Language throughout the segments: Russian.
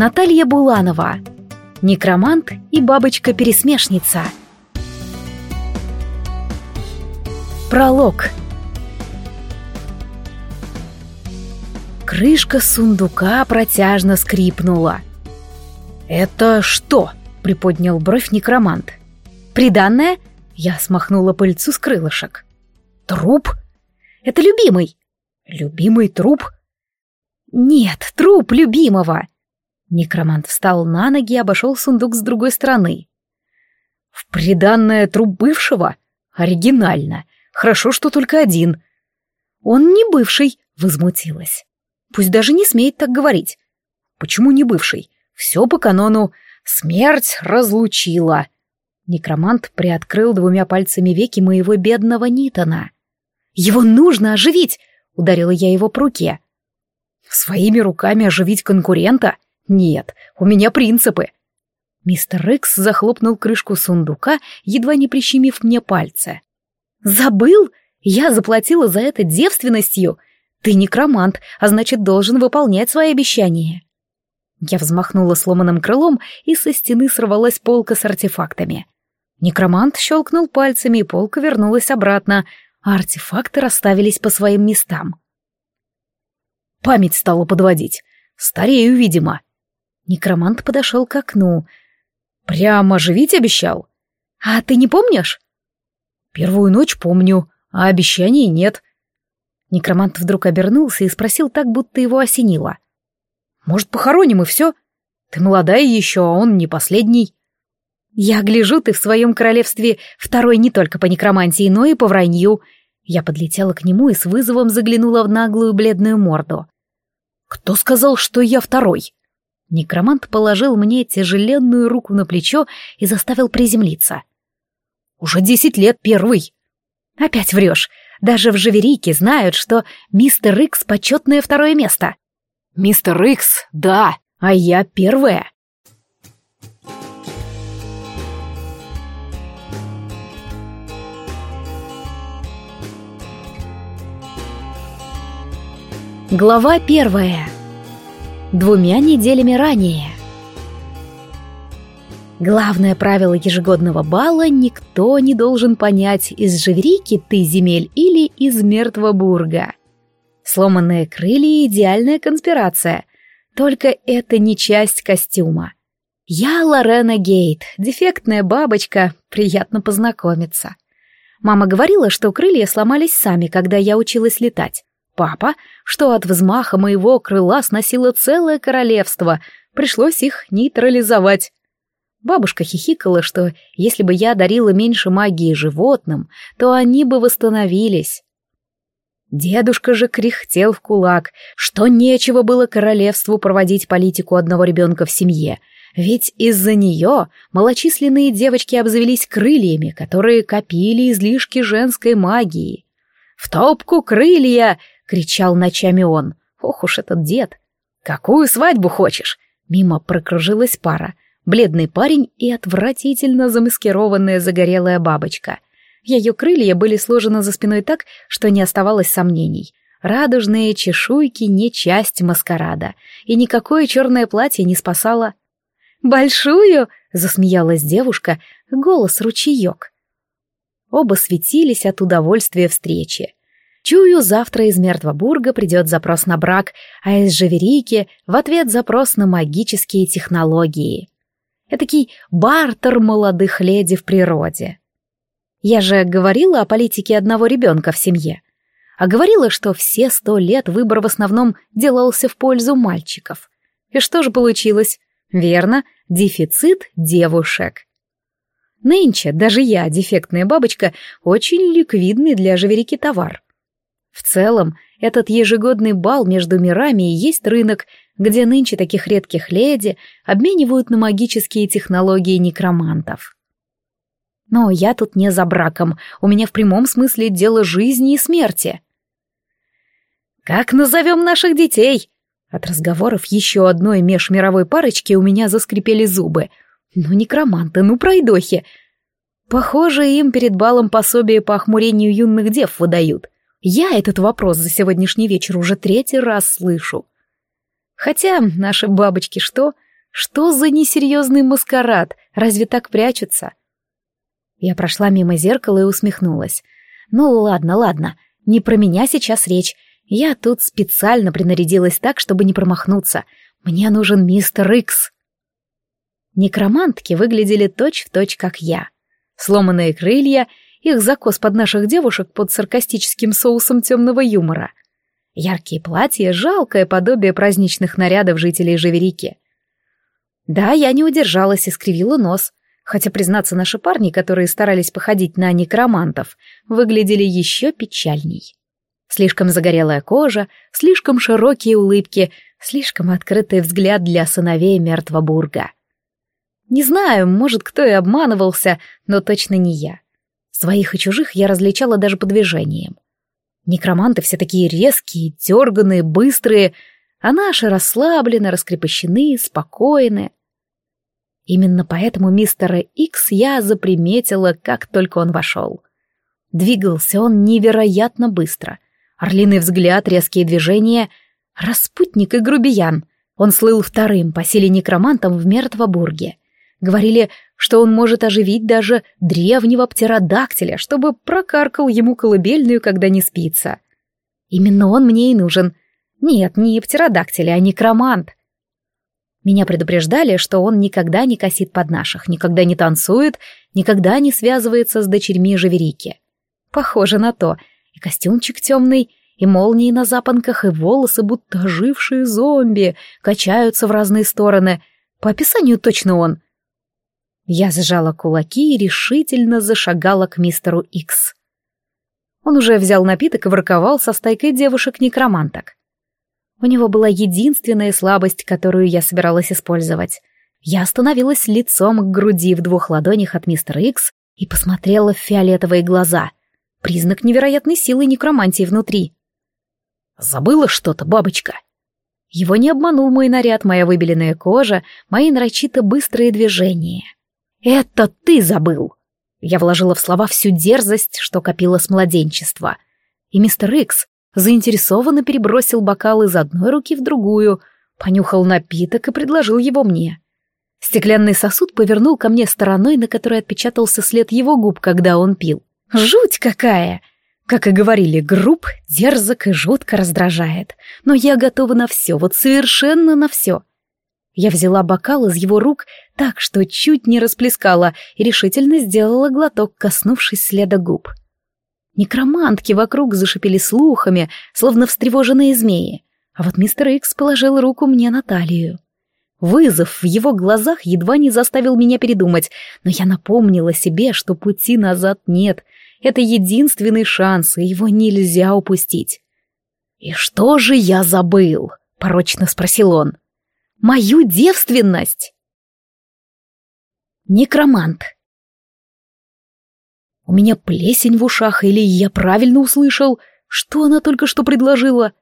Наталья Буланова. Некромант и бабочка-пересмешница. Пролог. Крышка сундука протяжно скрипнула. «Это что?» — приподнял бровь некромант. «Приданное?» — я смахнула пыльцу с крылышек. «Труп? Это любимый!» «Любимый труп?» «Нет, труп любимого!» Некромант встал на ноги и обошел сундук с другой стороны. «В приданное труп бывшего? Оригинально. Хорошо, что только один». «Он не бывший», — возмутилась. «Пусть даже не смеет так говорить». «Почему не бывший? Все по канону. Смерть разлучила». Некромант приоткрыл двумя пальцами веки моего бедного Нитона. «Его нужно оживить!» — ударила я его по руке. «Своими руками оживить конкурента? Нет, у меня принципы!» Мистер Икс захлопнул крышку сундука, едва не прищемив мне пальцы. «Забыл? Я заплатила за это девственностью. Ты некромант, а значит, должен выполнять свои обещания». Я взмахнула сломанным крылом, и со стены сорвалась полка с артефактами. Некромант щелкнул пальцами, и полка вернулась обратно, а артефакты расставились по своим местам. Память стала подводить. Старею, видимо. Некромант подошел к окну. Прямо оживить обещал? А ты не помнишь? Первую ночь помню, а обещаний нет. Некромант вдруг обернулся и спросил так, будто его осенило. Может, похороним и все? Ты молодая еще, а он не последний. Я гляжу, ты в своем королевстве второй не только по некромантии, но и по вранью. Я подлетела к нему и с вызовом заглянула в наглую бледную морду. Кто сказал, что я второй? Некромант положил мне тяжеленную руку на плечо и заставил приземлиться. Уже десять лет первый. Опять врешь. Даже в Живерике знают, что мистер Икс — почетное второе место. Мистер Икс, да, а я первая. Глава первая. Двумя неделями ранее. Главное правило ежегодного бала никто не должен понять, из Живрики ты земель или из Мертвобурга. Сломанные крылья — идеальная конспирация. Только это не часть костюма. Я Лорена Гейт, дефектная бабочка, приятно познакомиться. Мама говорила, что крылья сломались сами, когда я училась летать. Папа, что от взмаха моего крыла сносило целое королевство, пришлось их нейтрализовать. Бабушка хихикала, что если бы я дарила меньше магии животным, то они бы восстановились. Дедушка же кряхтел в кулак, что нечего было королевству проводить политику одного ребенка в семье, ведь из-за нее малочисленные девочки обзавелись крыльями, которые копили излишки женской магии. «В топку крылья!» — кричал ночами он. «Ох уж этот дед!» «Какую свадьбу хочешь?» Мимо прокружилась пара. Бледный парень и отвратительно замаскированная загорелая бабочка — ее крылья были сложены за спиной так, что не оставалось сомнений. Радужные чешуйки не часть маскарада, и никакое черное платье не спасало. «Большую!» — засмеялась девушка, голос ручеек. Оба светились от удовольствия встречи. Чую, завтра из Мертвобурга придет запрос на брак, а из Живерики в ответ запрос на магические технологии. Этакий бартер молодых леди в природе. Я же говорила о политике одного ребенка в семье. А говорила, что все сто лет выбор в основном делался в пользу мальчиков. И что же получилось? Верно, дефицит девушек. Нынче даже я, дефектная бабочка, очень ликвидный для живерики товар. В целом, этот ежегодный бал между мирами и есть рынок, где нынче таких редких леди обменивают на магические технологии некромантов. Но я тут не за браком, у меня в прямом смысле дело жизни и смерти. «Как назовем наших детей?» От разговоров еще одной межмировой парочки у меня заскрипели зубы. Ну, некроманты, ну, пройдохи. Похоже, им перед балом пособие по охмурению юных дев выдают. Я этот вопрос за сегодняшний вечер уже третий раз слышу. Хотя наши бабочки что? Что за несерьезный маскарад? Разве так прячутся? Я прошла мимо зеркала и усмехнулась. Ну ладно, ладно, не про меня сейчас речь. Я тут специально принарядилась так, чтобы не промахнуться. Мне нужен мистер Икс. Некромантки выглядели точь-в-точь, точь, как я. Сломанные крылья, их закос под наших девушек под саркастическим соусом темного юмора. Яркие платья — жалкое подобие праздничных нарядов жителей Живерики. Да, я не удержалась и скривила нос, хотя, признаться, наши парни, которые старались походить на некромантов, выглядели еще печальней. Слишком загорелая кожа, слишком широкие улыбки, слишком открытый взгляд для сыновей Мертвобурга. Не знаю, может, кто и обманывался, но точно не я. Своих и чужих я различала даже по движениям. Некроманты все такие резкие, дерганые, быстрые, а наши расслаблены, раскрепощены, спокойны. Именно поэтому мистера Икс я заприметила, как только он вошел. Двигался он невероятно быстро. Орлиный взгляд, резкие движения. Распутник и грубиян. Он слыл вторым по силе некромантом в Мертвобурге — Говорили, что он может оживить даже древнего птеродактиля, чтобы прокаркал ему колыбельную, когда не спится. Именно он мне и нужен. Нет, не птеродактиль, а некромант. Меня предупреждали, что он никогда не косит под наших, никогда не танцует, никогда не связывается с дочерьми Живерики. Похоже на то. И костюмчик темный, и молнии на запонках, и волосы, будто ожившие зомби, качаются в разные стороны. По описанию точно он — я сжала кулаки и решительно зашагала к мистеру Икс. Он уже взял напиток и ворковал со стайкой девушек-некроманток. У него была единственная слабость, которую я собиралась использовать. Я остановилась лицом к груди в двух ладонях от мистера Икс и посмотрела в фиолетовые глаза. Признак невероятной силы некромантии внутри. «Забыла что-то, бабочка?» Его не обманул мой наряд, моя выбеленная кожа, мои нарочито быстрые движения. «Это ты забыл!» Я вложила в слова всю дерзость, что копила с младенчества. И мистер Икс заинтересованно перебросил бокал из одной руки в другую, понюхал напиток и предложил его мне. Стеклянный сосуд повернул ко мне стороной, на которой отпечатался след его губ, когда он пил. Жуть какая! Как и говорили, груб, дерзок и жутко раздражает. Но я готова на все, вот совершенно на все. Я взяла бокал из его рук так, что чуть не расплескала, и решительно сделала глоток, коснувшись следа губ. Некромантки вокруг зашипели слухами, словно встревоженные змеи, а вот мистер Икс положил руку мне на талию. Вызов в его глазах едва не заставил меня передумать, но я напомнила себе, что пути назад нет. Это единственный шанс, и его нельзя упустить. «И что же я забыл?» — порочно спросил он мою девственность. Некромант. У меня плесень в ушах, или я правильно услышал, что она только что предложила.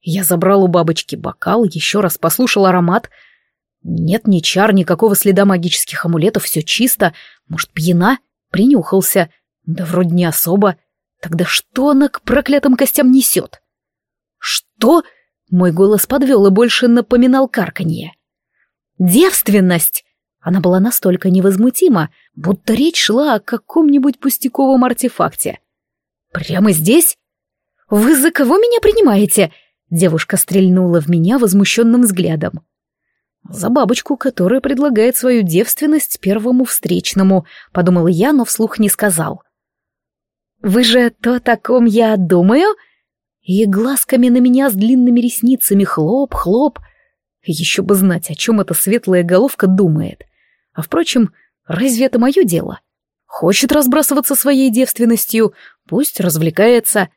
Я забрал у бабочки бокал, еще раз послушал аромат. Нет ни чар, никакого следа магических амулетов, все чисто. Может, пьяна? Принюхался. Да вроде не особо. Тогда что она к проклятым костям несет? Что? Мой голос подвел и больше напоминал карканье. «Девственность!» Она была настолько невозмутима, будто речь шла о каком-нибудь пустяковом артефакте. «Прямо здесь? Вы за кого меня принимаете?» Девушка стрельнула в меня возмущенным взглядом. «За бабочку, которая предлагает свою девственность первому встречному», — подумал я, но вслух не сказал. «Вы же то, о ком я думаю?» и глазками на меня с длинными ресницами хлоп-хлоп. Еще бы знать, о чем эта светлая головка думает. А впрочем, разве это мое дело? Хочет разбрасываться своей девственностью, пусть развлекается.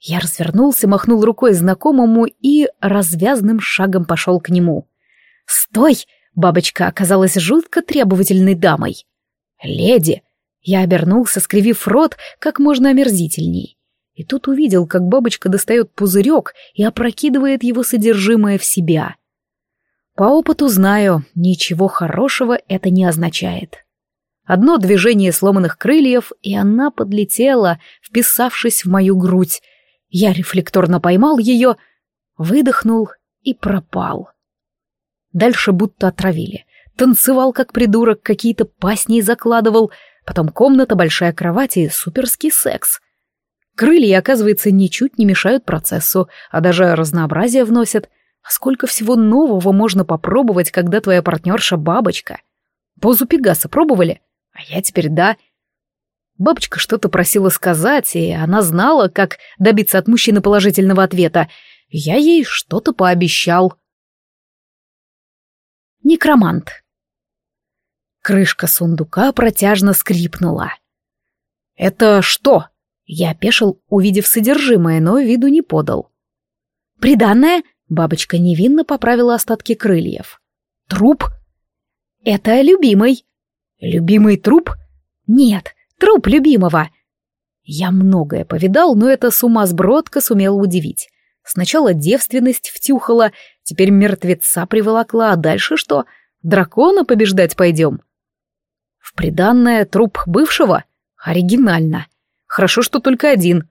Я развернулся, махнул рукой знакомому и развязным шагом пошел к нему. «Стой!» — бабочка оказалась жутко требовательной дамой. «Леди!» — я обернулся, скривив рот как можно омерзительней и тут увидел, как бабочка достает пузырек и опрокидывает его содержимое в себя. По опыту знаю, ничего хорошего это не означает. Одно движение сломанных крыльев, и она подлетела, вписавшись в мою грудь. Я рефлекторно поймал ее, выдохнул и пропал. Дальше будто отравили. Танцевал как придурок, какие-то пасни закладывал, потом комната, большая кровать и суперский секс. Крылья, оказывается, ничуть не мешают процессу, а даже разнообразие вносят. А сколько всего нового можно попробовать, когда твоя партнерша бабочка? Позу Пегаса пробовали? А я теперь да. Бабочка что-то просила сказать, и она знала, как добиться от мужчины положительного ответа. Я ей что-то пообещал. Некромант. Крышка сундука протяжно скрипнула. «Это что?» Я опешил, увидев содержимое, но виду не подал. «Приданное?» — бабочка невинно поправила остатки крыльев. «Труп?» «Это любимый». «Любимый труп?» «Нет, труп любимого». Я многое повидал, но эта сумасбродка сумела удивить. Сначала девственность втюхала, теперь мертвеца приволокла, а дальше что? Дракона побеждать пойдем? В приданное труп бывшего? Оригинально. Хорошо, что только один.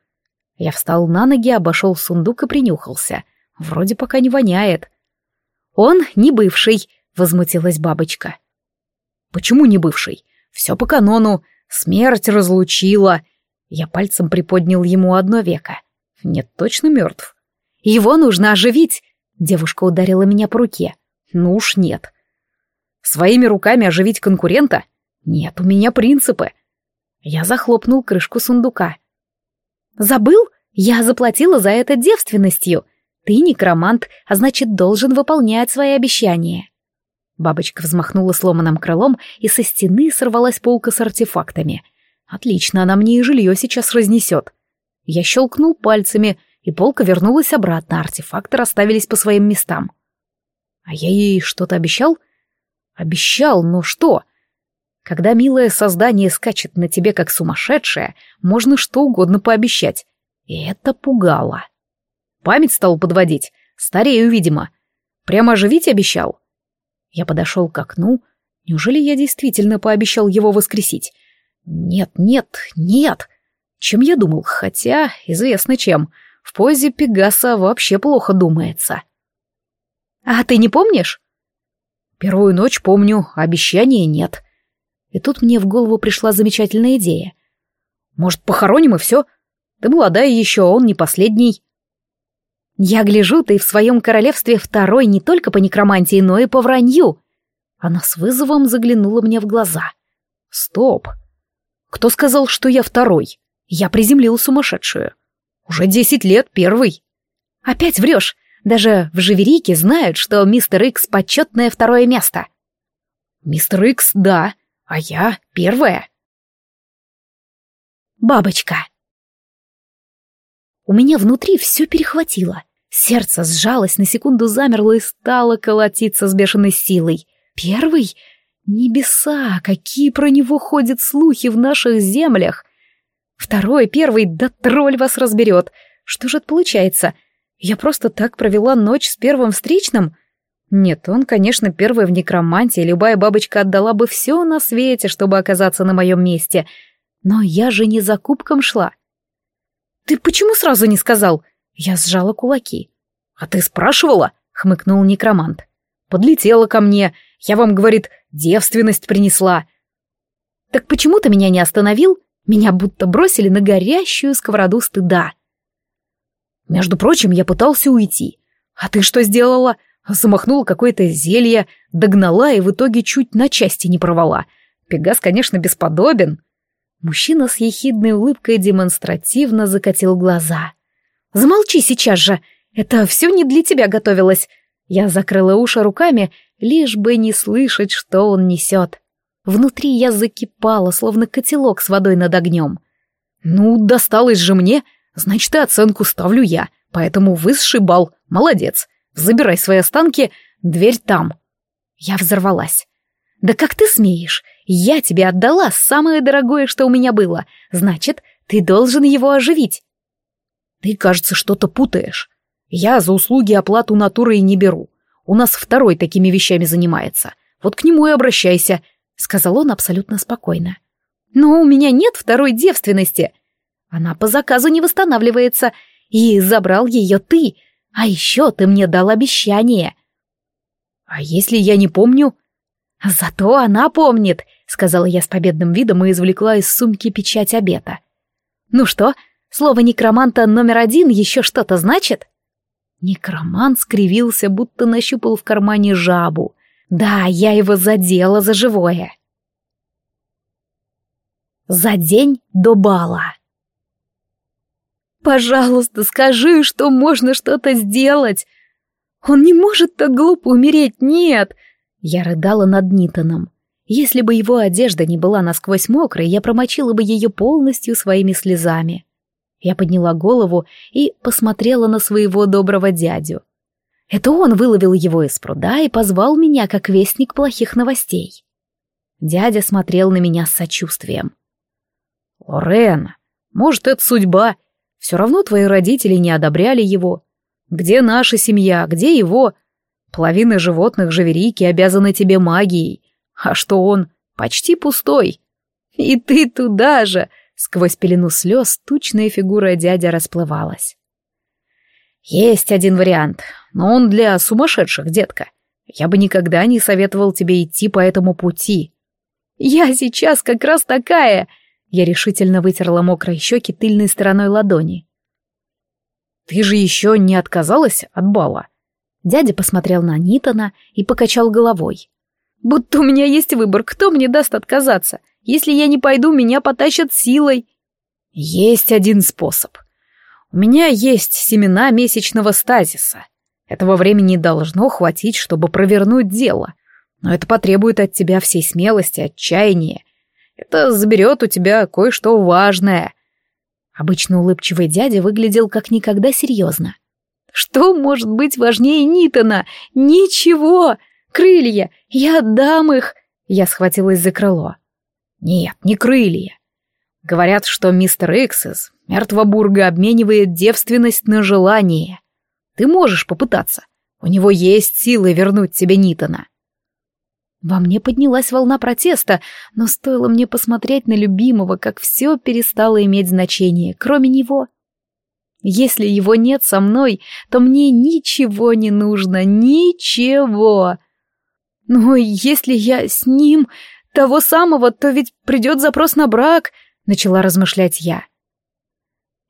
Я встал на ноги, обошел сундук и принюхался. Вроде пока не воняет. Он не бывший, возмутилась бабочка. Почему не бывший? Все по канону. Смерть разлучила. Я пальцем приподнял ему одно веко. Нет, точно мертв. Его нужно оживить. Девушка ударила меня по руке. Ну уж нет. Своими руками оживить конкурента? Нет, у меня принципы. Я захлопнул крышку сундука. Забыл? Я заплатила за это девственностью. Ты некромант, а значит, должен выполнять свои обещания. Бабочка взмахнула сломанным крылом, и со стены сорвалась полка с артефактами. Отлично, она мне и жилье сейчас разнесет. Я щелкнул пальцами, и полка вернулась обратно, артефакты расставились по своим местам. А я ей что-то обещал? Обещал, но что? Когда милое создание скачет на тебе как сумасшедшее, можно что угодно пообещать. И это пугало. Память стал подводить. Старею, видимо. Прямо оживить обещал. Я подошел к окну. Неужели я действительно пообещал его воскресить? Нет, нет, нет. Чем я думал? Хотя, известно чем. В позе Пегаса вообще плохо думается. А ты не помнишь? Первую ночь помню, обещания нет. И тут мне в голову пришла замечательная идея. Может, похороним и все? Ты молодая еще, а он не последний. Я гляжу, ты в своем королевстве второй не только по некромантии, но и по вранью. Она с вызовом заглянула мне в глаза. Стоп. Кто сказал, что я второй? Я приземлил сумасшедшую. Уже десять лет первый. Опять врешь. Даже в Живерике знают, что мистер Икс — почетное второе место. Мистер Икс, да, а я первая. Бабочка. У меня внутри все перехватило. Сердце сжалось, на секунду замерло и стало колотиться с бешеной силой. Первый? Небеса, какие про него ходят слухи в наших землях. Второй, первый, да тролль вас разберет. Что же это получается? Я просто так провела ночь с первым встречным? Нет, он, конечно, первый в некромантии, любая бабочка отдала бы все на свете, чтобы оказаться на моем месте. Но я же не за кубком шла. «Ты почему сразу не сказал?» Я сжала кулаки. «А ты спрашивала?» — хмыкнул некромант. «Подлетела ко мне. Я вам, говорит, девственность принесла». «Так почему ты меня не остановил?» Меня будто бросили на горящую сковороду стыда. Между прочим, я пытался уйти. А ты что сделала? Замахнула какое-то зелье, догнала и в итоге чуть на части не порвала. Пегас, конечно, бесподобен. Мужчина с ехидной улыбкой демонстративно закатил глаза. «Замолчи сейчас же! Это все не для тебя готовилось!» Я закрыла уши руками, лишь бы не слышать, что он несет. Внутри я закипала, словно котелок с водой над огнем. «Ну, досталось же мне, значит, и оценку ставлю я, поэтому высший бал, молодец. Забирай свои останки, дверь там». Я взорвалась. «Да как ты смеешь? Я тебе отдала самое дорогое, что у меня было. Значит, ты должен его оживить». «Ты, кажется, что-то путаешь. Я за услуги оплату натурой не беру. У нас второй такими вещами занимается. Вот к нему и обращайся сказал он абсолютно спокойно. «Но у меня нет второй девственности. Она по заказу не восстанавливается, и забрал ее ты. А еще ты мне дал обещание». А если я не помню? Зато она помнит, сказала я с победным видом и извлекла из сумки печать обета. Ну что, слово некроманта номер один еще что-то значит? Некромант скривился, будто нащупал в кармане жабу. Да, я его задела за живое. За день до бала. «Пожалуйста, скажи, что можно что-то сделать!» «Он не может так глупо умереть, нет!» Я рыдала над Нитоном. Если бы его одежда не была насквозь мокрой, я промочила бы ее полностью своими слезами. Я подняла голову и посмотрела на своего доброго дядю. Это он выловил его из пруда и позвал меня как вестник плохих новостей. Дядя смотрел на меня с сочувствием. «Лорен, может, это судьба. Все равно твои родители не одобряли его. Где наша семья, где его? Половина животных Живерики обязаны тебе магией, а что он почти пустой. И ты туда же!» Сквозь пелену слез тучная фигура дядя расплывалась. «Есть один вариант, но он для сумасшедших, детка. Я бы никогда не советовал тебе идти по этому пути». «Я сейчас как раз такая!» Я решительно вытерла мокрые щеки тыльной стороной ладони. «Ты же еще не отказалась от бала?» Дядя посмотрел на Нитона и покачал головой. «Будто у меня есть выбор, кто мне даст отказаться? Если я не пойду, меня потащат силой». «Есть один способ. У меня есть семена месячного стазиса. Этого времени должно хватить, чтобы провернуть дело. Но это потребует от тебя всей смелости, отчаяния. Это заберет у тебя кое-что важное. Обычно улыбчивый дядя выглядел как никогда серьезно. «Что может быть важнее Нитона? Ничего! Крылья! Я отдам их!» Я схватилась за крыло. «Нет, не крылья. Говорят, что мистер Икс из Мертвобурга обменивает девственность на желание. Ты можешь попытаться. У него есть силы вернуть тебе Нитона». Во мне поднялась волна протеста, но стоило мне посмотреть на любимого, как все перестало иметь значение, кроме него. Если его нет со мной, то мне ничего не нужно, ничего. Но если я с ним того самого, то ведь придет запрос на брак, начала размышлять я.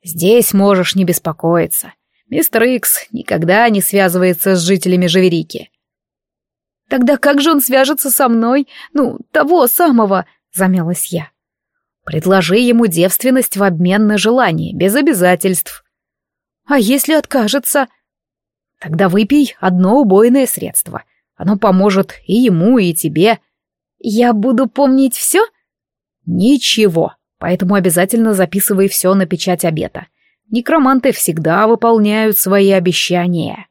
Здесь можешь не беспокоиться. Мистер Икс никогда не связывается с жителями Живерики. Тогда как же он свяжется со мной? Ну, того самого, замялась я. Предложи ему девственность в обмен на желание, без обязательств. А если откажется? Тогда выпей одно убойное средство. Оно поможет и ему, и тебе. Я буду помнить все? Ничего, поэтому обязательно записывай все на печать обета. Некроманты всегда выполняют свои обещания.